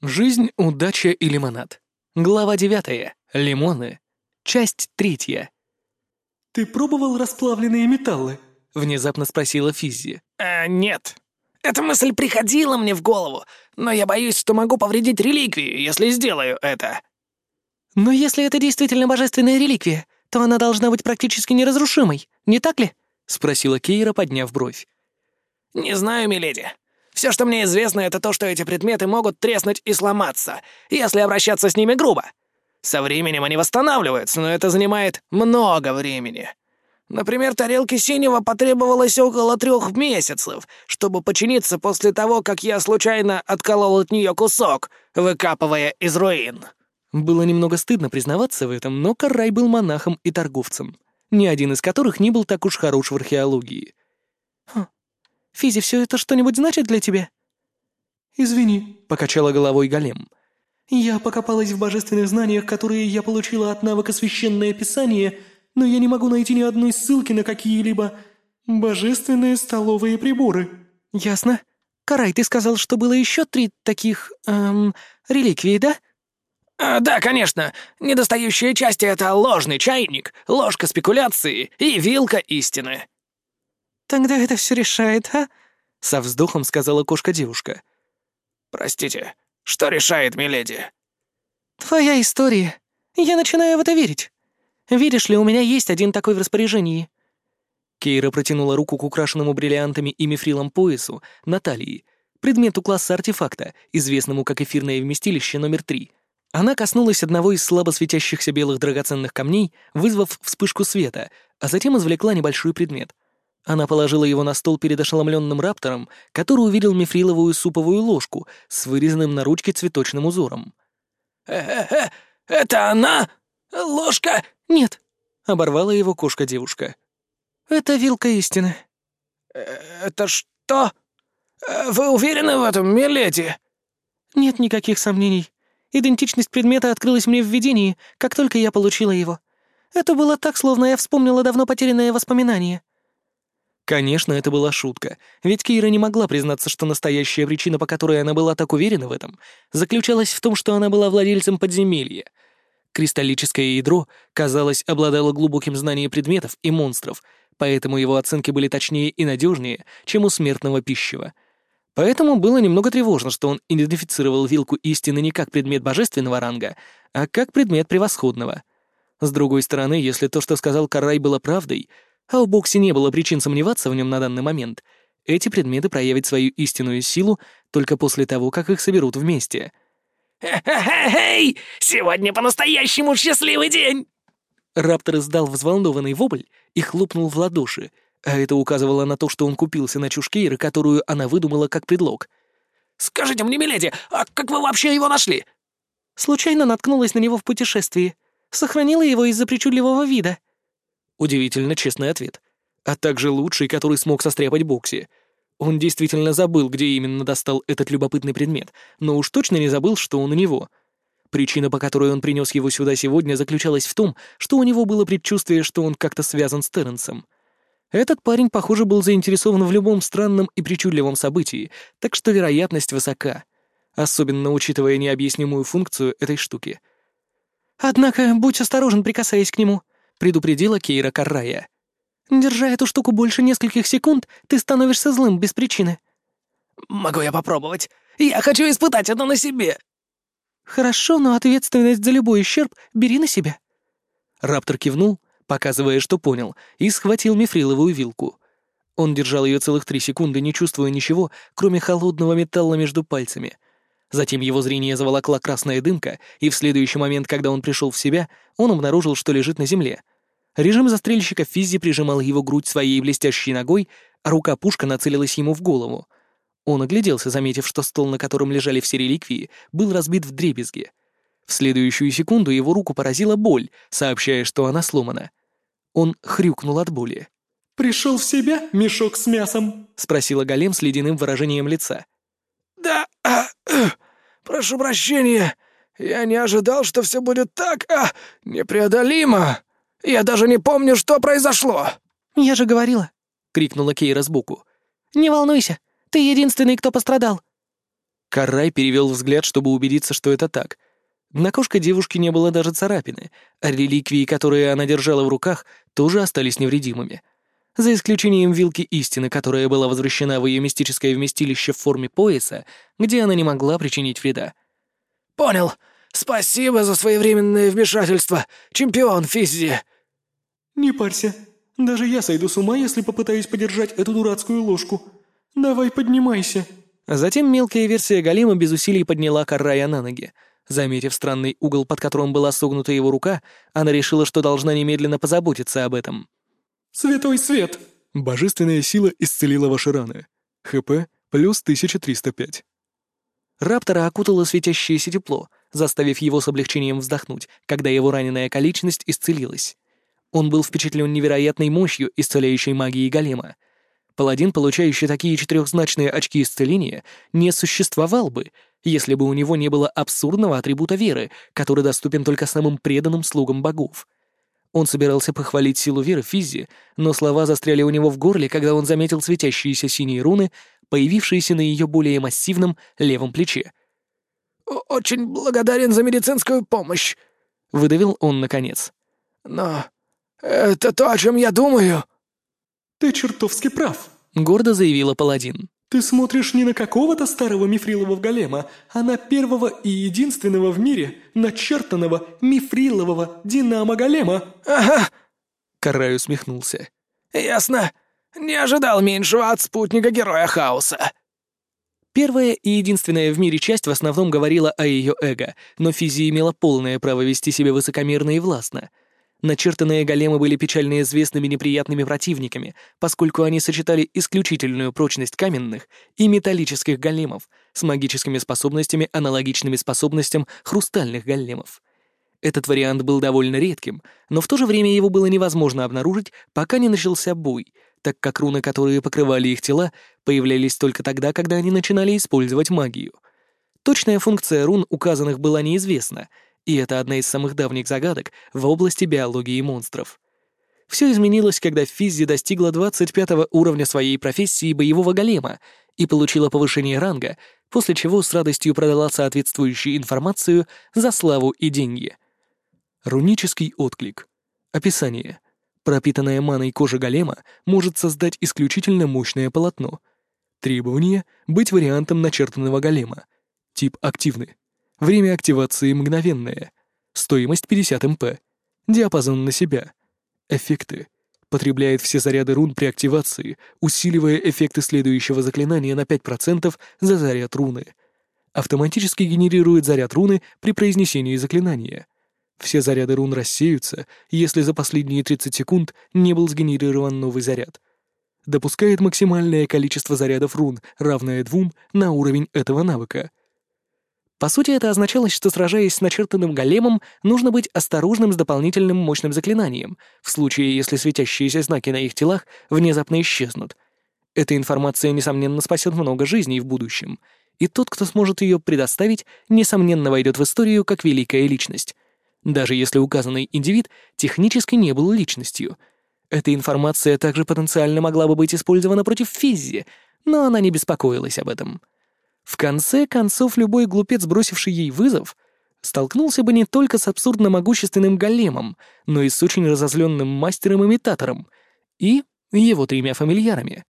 Жизнь, удача и лимонад. Глава девятая. Лимоны. Часть третья. «Ты пробовал расплавленные металлы?» — внезапно спросила Физзи. «А, нет. Эта мысль приходила мне в голову, но я боюсь, что могу повредить реликвию, если сделаю это». «Но если это действительно божественная реликвия, то она должна быть практически неразрушимой, не так ли?» — спросила Кейра, подняв бровь. «Не знаю, миледи. Все, что мне известно, это то, что эти предметы могут треснуть и сломаться, если обращаться с ними грубо. Со временем они восстанавливаются, но это занимает много времени. Например, тарелке синего потребовалось около трех месяцев, чтобы починиться после того, как я случайно отколол от нее кусок, выкапывая из руин. Было немного стыдно признаваться в этом, но Каррай был монахом и торговцем, ни один из которых не был так уж хорош в археологии. Хм. «Физи, все это что-нибудь значит для тебя?» «Извини», — покачала головой Голем. «Я покопалась в божественных знаниях, которые я получила от навыка Священное Писание, но я не могу найти ни одной ссылки на какие-либо божественные столовые приборы». «Ясно. Карай, ты сказал, что было еще три таких, эм, реликвии, да?» А, «Да, конечно. Недостающие части — это ложный чайник, ложка спекуляции и вилка истины». «Тогда это все решает, а?» — со вздохом сказала кошка-девушка. «Простите, что решает, миледи?» «Твоя история. Я начинаю в это верить. Видишь ли, у меня есть один такой в распоряжении». Кейра протянула руку к украшенному бриллиантами и мифрилом поясу Натальи, предмету класса артефакта, известному как эфирное вместилище номер три. Она коснулась одного из слабо светящихся белых драгоценных камней, вызвав вспышку света, а затем извлекла небольшой предмет. Она положила его на стол перед ошеломленным раптором, который увидел мифриловую суповую ложку с вырезанным на ручке цветочным узором. «Э-э-э, это она? Ложка?» «Нет», — оборвала его кошка-девушка. «Это вилка истины». «Это что? Э, вы уверены в этом, миледи?» «Нет никаких сомнений. Идентичность предмета открылась мне в видении, как только я получила его. Это было так, словно я вспомнила давно потерянное воспоминание». Конечно, это была шутка, ведь Кейра не могла признаться, что настоящая причина, по которой она была так уверена в этом, заключалась в том, что она была владельцем подземелья. Кристаллическое ядро, казалось, обладало глубоким знанием предметов и монстров, поэтому его оценки были точнее и надежнее, чем у смертного пищева — Поэтому было немного тревожно, что он идентифицировал вилку истины не как предмет божественного ранга, а как предмет превосходного. С другой стороны, если то, что сказал Карай, было правдой, а у Бокси не было причин сомневаться в нем на данный момент, эти предметы проявят свою истинную силу только после того, как их соберут вместе. «Эй! Сегодня по-настоящему счастливый день!» Раптор издал взволнованный вопль и хлопнул в ладоши — а это указывало на то, что он купился на чушкейры, которую она выдумала как предлог. «Скажите мне, миледи, а как вы вообще его нашли?» «Случайно наткнулась на него в путешествии. Сохранила его из-за причудливого вида». Удивительно честный ответ. А также лучший, который смог состряпать Бокси. Он действительно забыл, где именно достал этот любопытный предмет, но уж точно не забыл, что он у него. Причина, по которой он принес его сюда сегодня, заключалась в том, что у него было предчувствие, что он как-то связан с Терренсом. Этот парень, похоже, был заинтересован в любом странном и причудливом событии, так что вероятность высока, особенно учитывая необъяснимую функцию этой штуки. «Однако будь осторожен, прикасаясь к нему», — предупредила Кейра Каррая. «Держа эту штуку больше нескольких секунд, ты становишься злым без причины». «Могу я попробовать? Я хочу испытать это на себе!» «Хорошо, но ответственность за любой ущерб бери на себя». Раптор кивнул, показывая, что понял, и схватил мифриловую вилку. Он держал ее целых три секунды, не чувствуя ничего, кроме холодного металла между пальцами. Затем его зрение заволокла красная дымка, и в следующий момент, когда он пришел в себя, он обнаружил, что лежит на земле. Режим застрельщика Физзи прижимал его грудь своей блестящей ногой, а рука пушка нацелилась ему в голову. Он огляделся, заметив, что стол, на котором лежали все реликвии, был разбит в дребезги. В следующую секунду его руку поразила боль, сообщая, что она сломана. Он хрюкнул от боли. «Пришел в себя, мешок с мясом?» — спросила Голем с ледяным выражением лица. «Да, а, э, прошу прощения. Я не ожидал, что все будет так а, непреодолимо. Я даже не помню, что произошло». «Я же говорила», — крикнула Кейра сбоку. «Не волнуйся, ты единственный, кто пострадал». Карай перевел взгляд, чтобы убедиться, что это так. На кошке девушки не было даже царапины, а реликвии, которые она держала в руках, тоже остались невредимыми. За исключением вилки истины, которая была возвращена в ее мистическое вместилище в форме пояса, где она не могла причинить вреда. «Понял. Спасибо за своевременное вмешательство, чемпион Физзи!» «Не парься. Даже я сойду с ума, если попытаюсь подержать эту дурацкую ложку. Давай поднимайся». Затем мелкая версия Галима без усилий подняла Карая на ноги. Заметив странный угол, под которым была согнута его рука, она решила, что должна немедленно позаботиться об этом. «Святой свет!» Божественная сила исцелила ваши раны. ХП плюс 1305. Раптора окутало светящееся тепло, заставив его с облегчением вздохнуть, когда его раненая конечность исцелилась. Он был впечатлен невероятной мощью исцеляющей магии голема. Паладин, получающий такие четырехзначные очки исцеления, не существовал бы, если бы у него не было абсурдного атрибута веры, который доступен только самым преданным слугам богов. Он собирался похвалить силу веры Физзи, но слова застряли у него в горле, когда он заметил светящиеся синие руны, появившиеся на ее более массивном левом плече. «Очень благодарен за медицинскую помощь», — выдавил он наконец. «Но это то, о чем я думаю». «Ты чертовски прав», — гордо заявила паладин. «Ты смотришь не на какого-то старого мифрилового голема, а на первого и единственного в мире начертанного мифрилового динамо-голема». «Ага», — Карай усмехнулся. «Ясно. Не ожидал меньшего от спутника Героя Хаоса». Первая и единственная в мире часть в основном говорила о ее эго, но Физи имела полное право вести себя высокомерно и властно. Начертанные големы были печально известными неприятными противниками, поскольку они сочетали исключительную прочность каменных и металлических големов с магическими способностями, аналогичными способностям хрустальных големов. Этот вариант был довольно редким, но в то же время его было невозможно обнаружить, пока не начался бой, так как руны, которые покрывали их тела, появлялись только тогда, когда они начинали использовать магию. Точная функция рун указанных была неизвестна, и это одна из самых давних загадок в области биологии монстров. Все изменилось, когда Физзи достигла 25 уровня своей профессии боевого голема и получила повышение ранга, после чего с радостью продала соответствующую информацию за славу и деньги. Рунический отклик. Описание. Пропитанная маной кожа голема может создать исключительно мощное полотно. Требование — быть вариантом начертанного голема. Тип активный. Время активации мгновенное. Стоимость 50 МП. Диапазон на себя. Эффекты. Потребляет все заряды рун при активации, усиливая эффекты следующего заклинания на 5% за заряд руны. Автоматически генерирует заряд руны при произнесении заклинания. Все заряды рун рассеются, если за последние 30 секунд не был сгенерирован новый заряд. Допускает максимальное количество зарядов рун, равное двум, на уровень этого навыка. По сути, это означало, что сражаясь с начертанным големом, нужно быть осторожным с дополнительным мощным заклинанием, в случае, если светящиеся знаки на их телах внезапно исчезнут. Эта информация, несомненно, спасет много жизней в будущем, и тот, кто сможет ее предоставить, несомненно войдет в историю как великая личность — даже если указанный индивид технически не был личностью. Эта информация также потенциально могла бы быть использована против Физзи, но она не беспокоилась об этом. В конце концов, любой глупец, бросивший ей вызов, столкнулся бы не только с абсурдно могущественным големом, но и с очень разозленным мастером-имитатором и его тремя фамильярами.